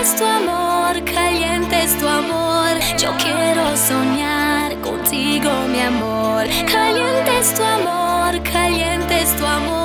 es tu amor, caliente es tu amor. Yo quiero soñar contigo, mi amor. Caliente es tu amor, caliente es tu amor.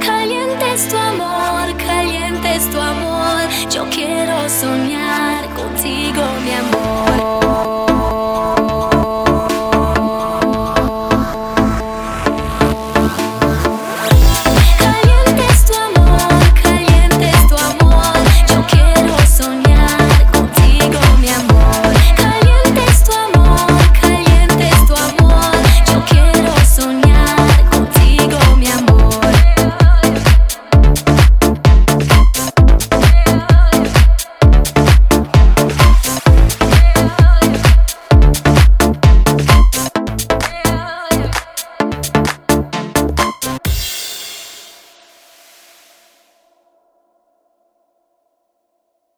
caliente es tu amor, caliente es tu amor. Yo quiero soñar